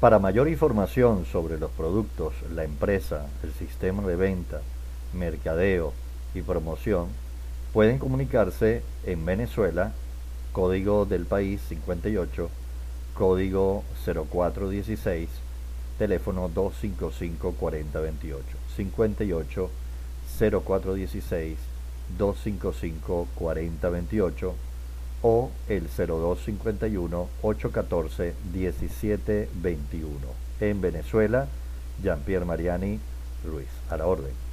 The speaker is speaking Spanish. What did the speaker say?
Para mayor información sobre los productos, la empresa, el sistema de venta, mercadeo y promoción, pueden comunicarse en Venezuela, código del país 58, código 0416, teléfono 255 4028, 58 0416 255 4028 o el 0251 814 1721. En Venezuela, Jean-Pierre Mariani, Luis, a la orden.